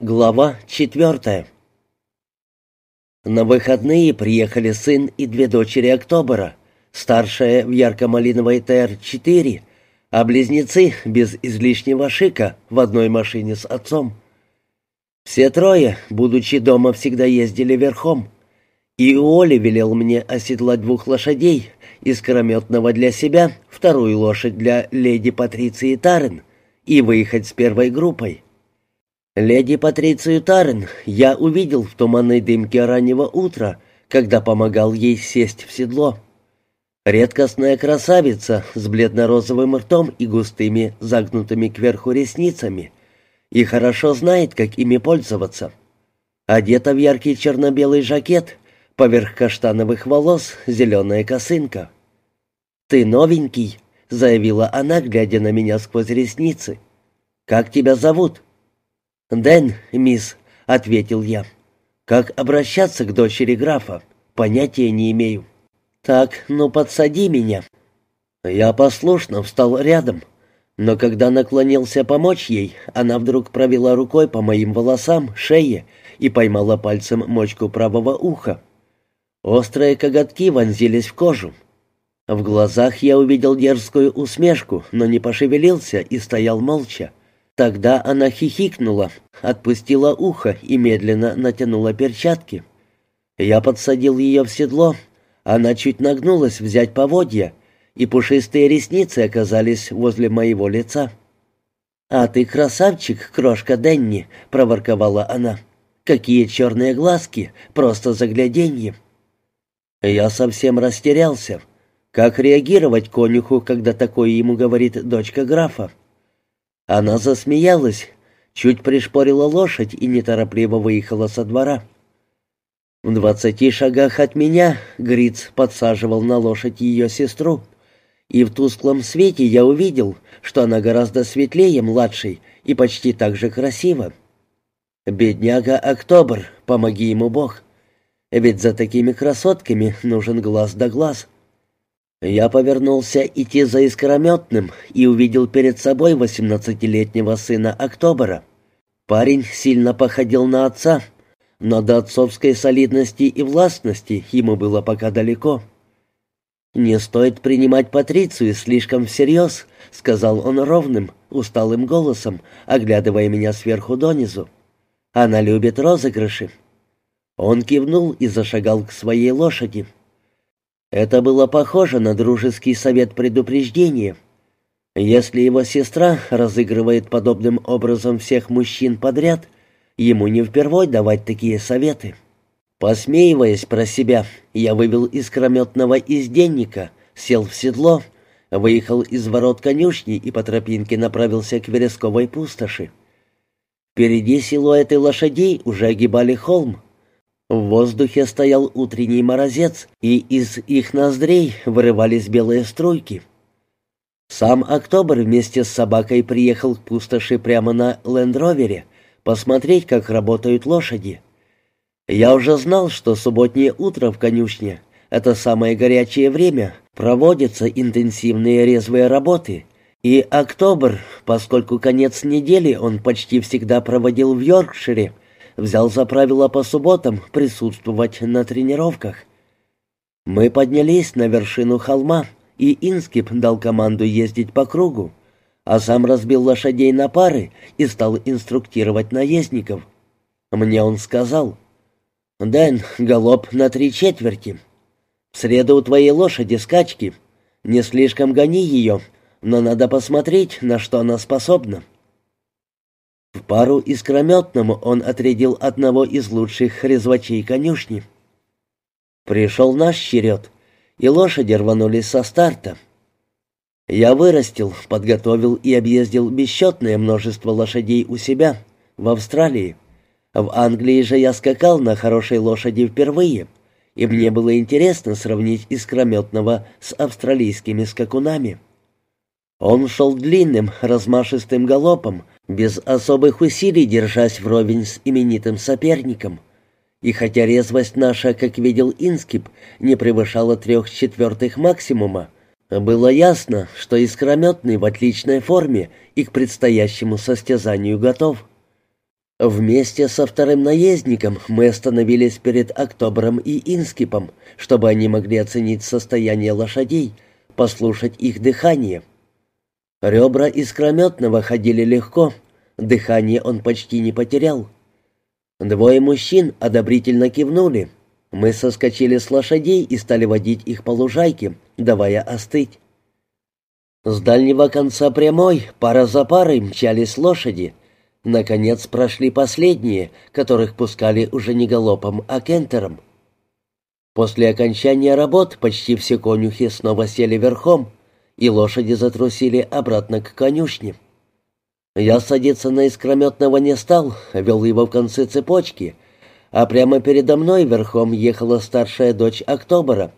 Глава четвертая. На выходные приехали сын и две дочери Октобера, старшая в ярко-малиновой ТР-4, а близнецы без излишнего шика в одной машине с отцом. Все трое, будучи дома, всегда ездили верхом, и Оли велел мне оседлать двух лошадей, искрометного для себя, вторую лошадь для леди Патриции Тарен, и выехать с первой группой. Леди Патрицию Тарен я увидел в туманной дымке раннего утра, когда помогал ей сесть в седло. Редкостная красавица с бледно-розовым ртом и густыми, загнутыми кверху ресницами, и хорошо знает, как ими пользоваться. Одета в яркий черно-белый жакет, поверх каштановых волос зеленая косынка. «Ты новенький», — заявила она, глядя на меня сквозь ресницы. «Как тебя зовут?» «Дэн, мисс», — ответил я. «Как обращаться к дочери графа? Понятия не имею». «Так, ну подсади меня». Я послушно встал рядом, но когда наклонился помочь ей, она вдруг провела рукой по моим волосам, шее и поймала пальцем мочку правого уха. Острые коготки вонзились в кожу. В глазах я увидел дерзкую усмешку, но не пошевелился и стоял молча. Тогда она хихикнула, отпустила ухо и медленно натянула перчатки. Я подсадил ее в седло. Она чуть нагнулась взять поводья, и пушистые ресницы оказались возле моего лица. «А ты красавчик, крошка Денни», — проворковала она. «Какие черные глазки, просто загляденье». Я совсем растерялся. Как реагировать конюху, когда такое ему говорит дочка графа? Она засмеялась, чуть пришпорила лошадь и неторопливо выехала со двора. В двадцати шагах от меня Гриц подсаживал на лошадь ее сестру, и в тусклом свете я увидел, что она гораздо светлее младшей и почти так же красива. Бедняга Октобр, помоги ему Бог. Ведь за такими красотками нужен глаз да глаз. Я повернулся идти за искрометным и увидел перед собой восемнадцатилетнего сына Октобера. Парень сильно походил на отца, но до отцовской солидности и властности ему было пока далеко. «Не стоит принимать Патрицию слишком всерьез», — сказал он ровным, усталым голосом, оглядывая меня сверху донизу. «Она любит розыгрыши». Он кивнул и зашагал к своей лошади. Это было похоже на дружеский совет предупреждения. Если его сестра разыгрывает подобным образом всех мужчин подряд, ему не впервой давать такие советы. Посмеиваясь про себя, я вывел искрометного изденника, сел в седло, выехал из ворот конюшни и по тропинке направился к вересковой пустоши. Впереди силуэты лошадей уже огибали холм, в воздухе стоял утренний морозец, и из их ноздрей вырывались белые струйки. Сам Октобер вместе с собакой приехал к пустоши прямо на лендровере посмотреть, как работают лошади. Я уже знал, что субботнее утро в конюшне — это самое горячее время, проводятся интенсивные резвые работы, и Октобер, поскольку конец недели он почти всегда проводил в Йоркшире, взял за правило по субботам присутствовать на тренировках. Мы поднялись на вершину холма, и Инскип дал команду ездить по кругу, а сам разбил лошадей на пары и стал инструктировать наездников. Мне он сказал, «Дэн, галоп на три четверти. В среду у твоей лошади скачки. Не слишком гони ее, но надо посмотреть, на что она способна». В пару искрометному он отрядил одного из лучших резвачей конюшни. Пришел наш черед, и лошади рванулись со старта. Я вырастил, подготовил и объездил бесчетное множество лошадей у себя, в Австралии. В Англии же я скакал на хорошей лошади впервые, и мне было интересно сравнить искрометного с австралийскими скакунами. Он шел длинным, размашистым галопом, без особых усилий держась вровень с именитым соперником. И хотя резвость наша, как видел Инскип, не превышала трех четвертых максимума, было ясно, что искрометный в отличной форме и к предстоящему состязанию готов. Вместе со вторым наездником мы остановились перед Октобром и Инскипом, чтобы они могли оценить состояние лошадей, послушать их дыхание. Ребра искрометного ходили легко, дыхание он почти не потерял. Двое мужчин одобрительно кивнули. Мы соскочили с лошадей и стали водить их по лужайке, давая остыть. С дальнего конца прямой, пара за парой, мчались лошади — Наконец прошли последние, которых пускали уже не галопом, а кентером. После окончания работ почти все конюхи снова сели верхом, и лошади затрусили обратно к конюшне. Я садиться на искрометного не стал, вел его в конце цепочки, а прямо передо мной верхом ехала старшая дочь Октобера,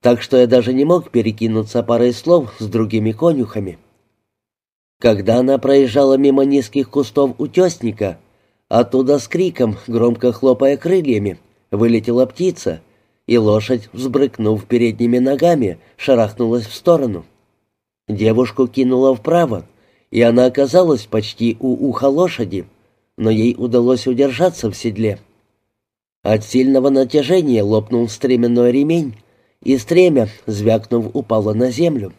так что я даже не мог перекинуться парой слов с другими конюхами. Когда она проезжала мимо низких кустов утесника, оттуда с криком, громко хлопая крыльями, вылетела птица, и лошадь, взбрыкнув передними ногами, шарахнулась в сторону. Девушку кинула вправо, и она оказалась почти у уха лошади, но ей удалось удержаться в седле. От сильного натяжения лопнул стременной ремень, и стремя, звякнув, упало на землю.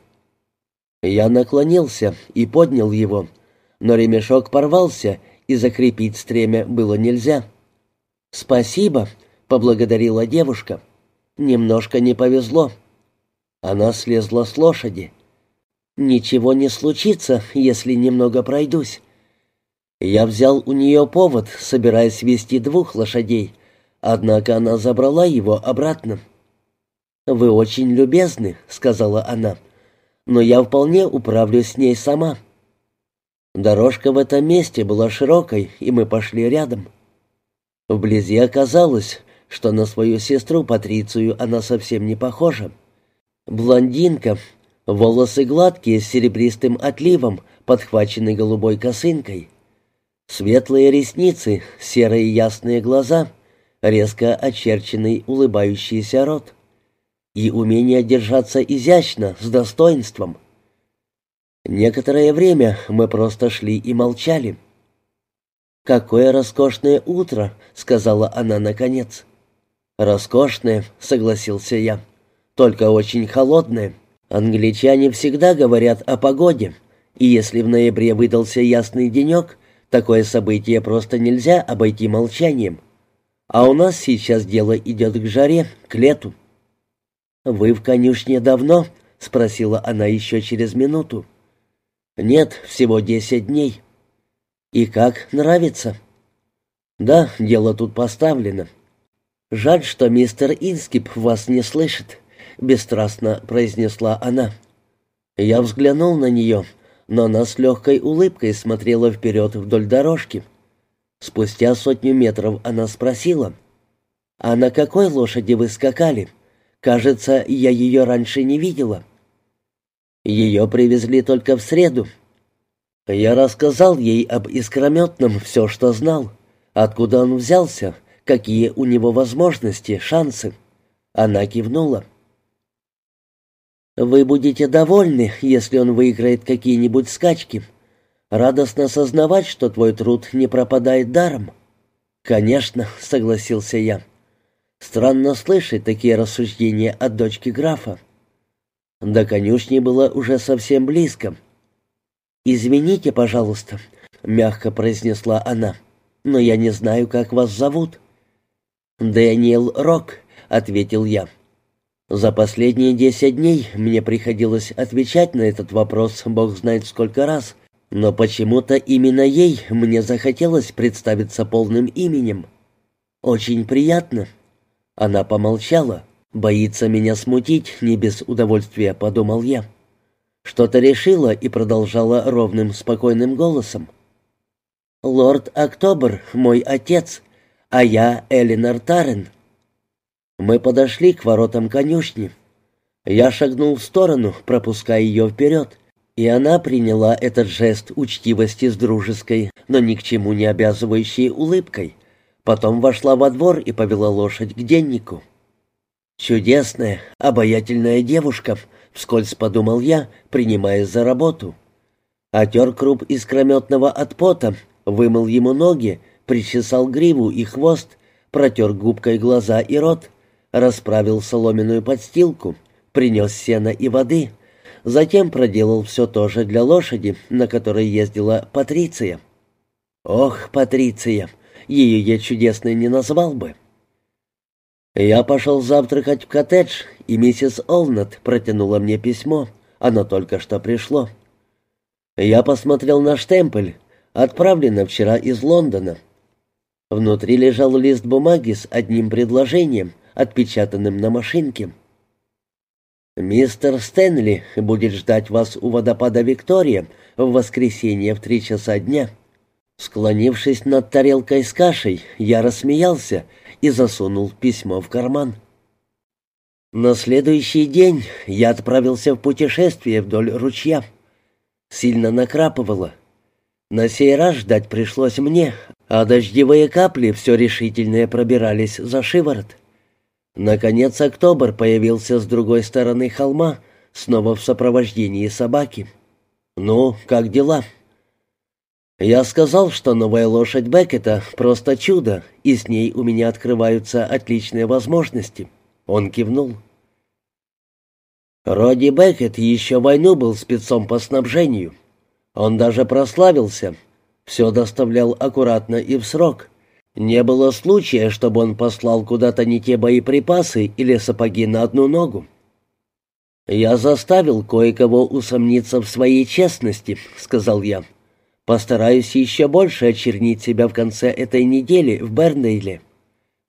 Я наклонился и поднял его, но ремешок порвался, и закрепить стремя было нельзя. «Спасибо», — поблагодарила девушка. «Немножко не повезло». Она слезла с лошади. «Ничего не случится, если немного пройдусь». Я взял у нее повод, собираясь вести двух лошадей, однако она забрала его обратно. «Вы очень любезны», — сказала она но я вполне управлюсь с ней сама. Дорожка в этом месте была широкой, и мы пошли рядом. Вблизи оказалось, что на свою сестру Патрицию она совсем не похожа. Блондинка, волосы гладкие с серебристым отливом, подхваченные голубой косынкой. Светлые ресницы, серые ясные глаза, резко очерченный улыбающийся рот и умение держаться изящно, с достоинством. Некоторое время мы просто шли и молчали. «Какое роскошное утро!» — сказала она наконец. «Роскошное», — согласился я, — «только очень холодное. Англичане всегда говорят о погоде, и если в ноябре выдался ясный денек, такое событие просто нельзя обойти молчанием. А у нас сейчас дело идет к жаре, к лету». «Вы в конюшне давно?» — спросила она еще через минуту. «Нет, всего десять дней». «И как, нравится?» «Да, дело тут поставлено». «Жаль, что мистер Инскип вас не слышит», — бесстрастно произнесла она. Я взглянул на нее, но она с легкой улыбкой смотрела вперед вдоль дорожки. Спустя сотню метров она спросила, «А на какой лошади вы скакали?» Кажется, я ее раньше не видела. Ее привезли только в среду. Я рассказал ей об искрометном все, что знал. Откуда он взялся, какие у него возможности, шансы. Она кивнула. «Вы будете довольны, если он выиграет какие-нибудь скачки. Радостно сознавать, что твой труд не пропадает даром». «Конечно», — согласился я. Странно слышать такие рассуждения от дочки графа. До конюшни было уже совсем близко. «Извините, пожалуйста», — мягко произнесла она, — «но я не знаю, как вас зовут». «Дэниел Рок», — ответил я. За последние десять дней мне приходилось отвечать на этот вопрос бог знает сколько раз, но почему-то именно ей мне захотелось представиться полным именем. «Очень приятно», она помолчала. «Боится меня смутить, не без удовольствия», — подумал я. Что-то решила и продолжала ровным, спокойным голосом. «Лорд Октобер, мой отец, а я Элинор Таррен». Мы подошли к воротам конюшни. Я шагнул в сторону, пропуская ее вперед, и она приняла этот жест учтивости с дружеской, но ни к чему не обязывающей улыбкой. Потом вошла во двор и повела лошадь к деннику. «Чудесная, обаятельная девушка», — вскользь подумал я, принимаясь за работу. Отер круп искрометного от пота, вымыл ему ноги, причесал гриву и хвост, протер губкой глаза и рот, расправил соломенную подстилку, принес сено и воды, затем проделал все то же для лошади, на которой ездила Патриция. Ох, Патриция, ее я чудесной не назвал бы. Я пошел завтракать в коттедж, и миссис Олнат протянула мне письмо. Оно только что пришло. Я посмотрел на штемпель, отправлено вчера из Лондона. Внутри лежал лист бумаги с одним предложением, отпечатанным на машинке. «Мистер Стэнли будет ждать вас у водопада Виктория в воскресенье в три часа дня». Склонившись над тарелкой с кашей, я рассмеялся и засунул письмо в карман. На следующий день я отправился в путешествие вдоль ручья. Сильно накрапывало. На сей раз ждать пришлось мне, а дождевые капли все решительнее пробирались за шиворот. Наконец Октобер появился с другой стороны холма, снова в сопровождении собаки. «Ну, как дела?» Я сказал, что новая лошадь Беккета — просто чудо, и с ней у меня открываются отличные возможности. Он кивнул. Роди Беккет еще войну был спецом по снабжению. Он даже прославился. Все доставлял аккуратно и в срок. Не было случая, чтобы он послал куда-то не те боеприпасы или сапоги на одну ногу. «Я заставил кое-кого усомниться в своей честности», — сказал я. Постараюсь еще больше очернить себя в конце этой недели в Бернейле.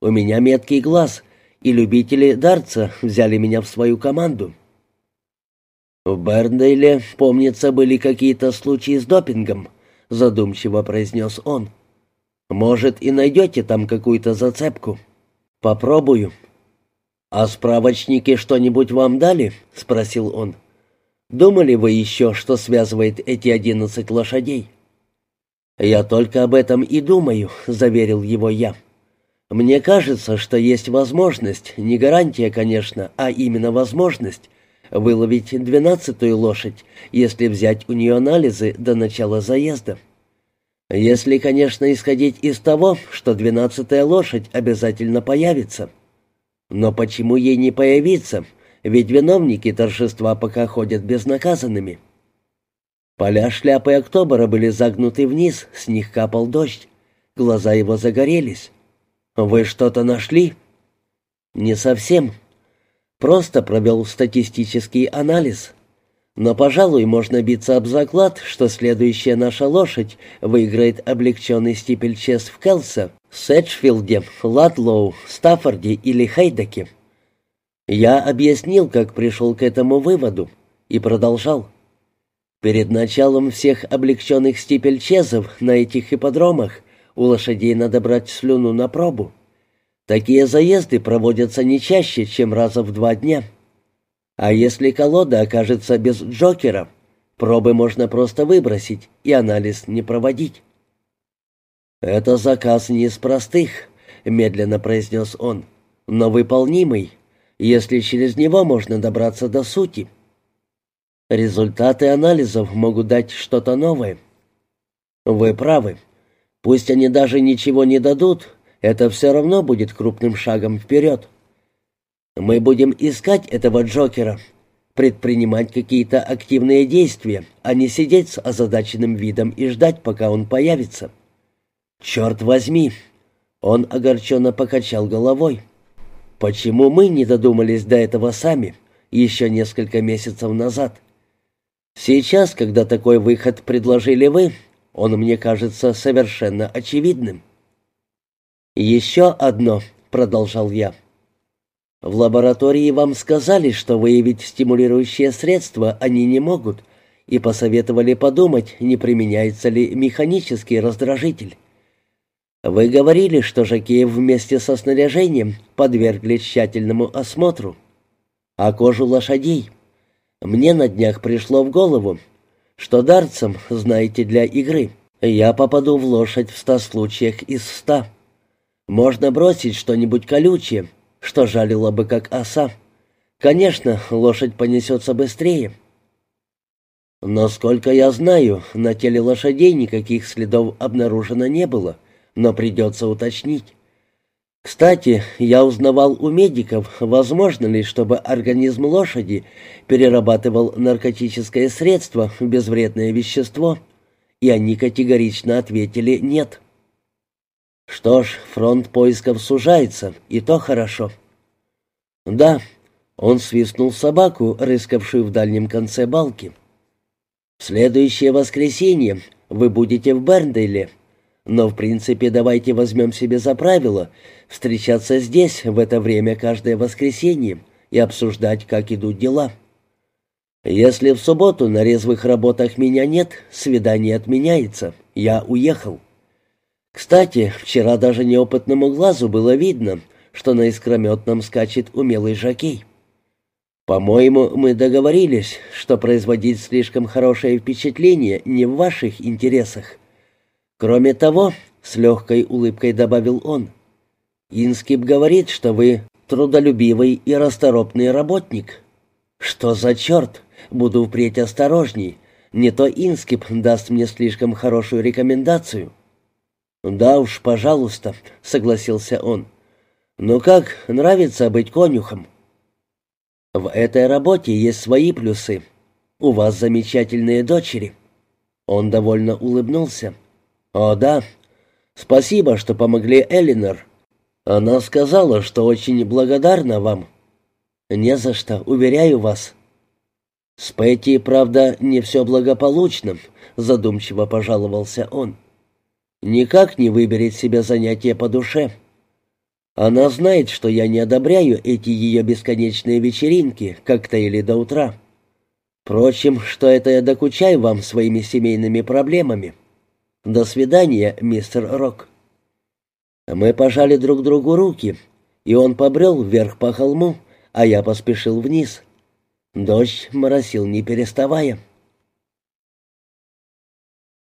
У меня меткий глаз, и любители дарца взяли меня в свою команду. В Бернейле, помнится, были какие-то случаи с допингом, задумчиво произнес он. Может, и найдете там какую-то зацепку. Попробую. А справочники что-нибудь вам дали? спросил он. Думали вы еще, что связывает эти одиннадцать лошадей? «Я только об этом и думаю», — заверил его я. «Мне кажется, что есть возможность, не гарантия, конечно, а именно возможность, выловить двенадцатую лошадь, если взять у нее анализы до начала заезда. Если, конечно, исходить из того, что двенадцатая лошадь обязательно появится. Но почему ей не появиться, ведь виновники торжества пока ходят безнаказанными?» Поля шляпы Октобера были загнуты вниз, с них капал дождь. Глаза его загорелись. «Вы что-то нашли?» «Не совсем. Просто провел статистический анализ. Но, пожалуй, можно биться об заклад, что следующая наша лошадь выиграет облегченный стипельчес в Келса, Сэджфилде, Латлоу, Стаффорде или Хейдеке». Я объяснил, как пришел к этому выводу, и продолжал. Перед началом всех облегченных стипельчезов на этих ипподромах у лошадей надо брать слюну на пробу. Такие заезды проводятся не чаще, чем раза в два дня. А если колода окажется без джокера, пробы можно просто выбросить и анализ не проводить. «Это заказ не из простых», — медленно произнес он, — «но выполнимый, если через него можно добраться до сути». Результаты анализов могут дать что-то новое. Вы правы. Пусть они даже ничего не дадут, это все равно будет крупным шагом вперед. Мы будем искать этого Джокера, предпринимать какие-то активные действия, а не сидеть с озадаченным видом и ждать, пока он появится. Черт возьми! Он огорченно покачал головой. Почему мы не додумались до этого сами, еще несколько месяцев назад? Сейчас, когда такой выход предложили вы, он мне кажется совершенно очевидным. «Еще одно», — продолжал я. «В лаборатории вам сказали, что выявить стимулирующие средства они не могут, и посоветовали подумать, не применяется ли механический раздражитель. Вы говорили, что Жакеев вместе со снаряжением подвергли тщательному осмотру. А кожу лошадей мне на днях пришло в голову, что дарцем, знаете, для игры, я попаду в лошадь в ста случаях из ста. Можно бросить что-нибудь колючее, что жалило бы как оса. Конечно, лошадь понесется быстрее. Но сколько я знаю, на теле лошадей никаких следов обнаружено не было, но придется уточнить. Кстати, я узнавал у медиков, возможно ли, чтобы организм лошади перерабатывал наркотическое средство в безвредное вещество, и они категорично ответили «нет». Что ж, фронт поисков сужается, и то хорошо. Да, он свистнул собаку, рыскавшую в дальнем конце балки. В следующее воскресенье вы будете в Берндейле, но в принципе давайте возьмем себе за правило встречаться здесь в это время каждое воскресенье и обсуждать, как идут дела. Если в субботу на резвых работах меня нет, свидание отменяется. Я уехал. Кстати, вчера даже неопытному глазу было видно, что на искрометном скачет умелый жокей. По-моему, мы договорились, что производить слишком хорошее впечатление не в ваших интересах. Кроме того, с легкой улыбкой добавил он, Инскип говорит, что вы трудолюбивый и расторопный работник. Что за черт? Буду впредь осторожней. Не то Инскип даст мне слишком хорошую рекомендацию. «Да уж, пожалуйста», — согласился он. «Ну как, нравится быть конюхом?» «В этой работе есть свои плюсы. У вас замечательные дочери». Он довольно улыбнулся. «О, да. Спасибо, что помогли Элинор. Она сказала, что очень благодарна вам». «Не за что, уверяю вас». «С Петти, правда, не все благополучно», — задумчиво пожаловался он никак не выберет себе занятие по душе. Она знает, что я не одобряю эти ее бесконечные вечеринки, коктейли до утра. Впрочем, что это я докучаю вам своими семейными проблемами. До свидания, мистер Рок. Мы пожали друг другу руки, и он побрел вверх по холму, а я поспешил вниз. Дождь моросил не переставая.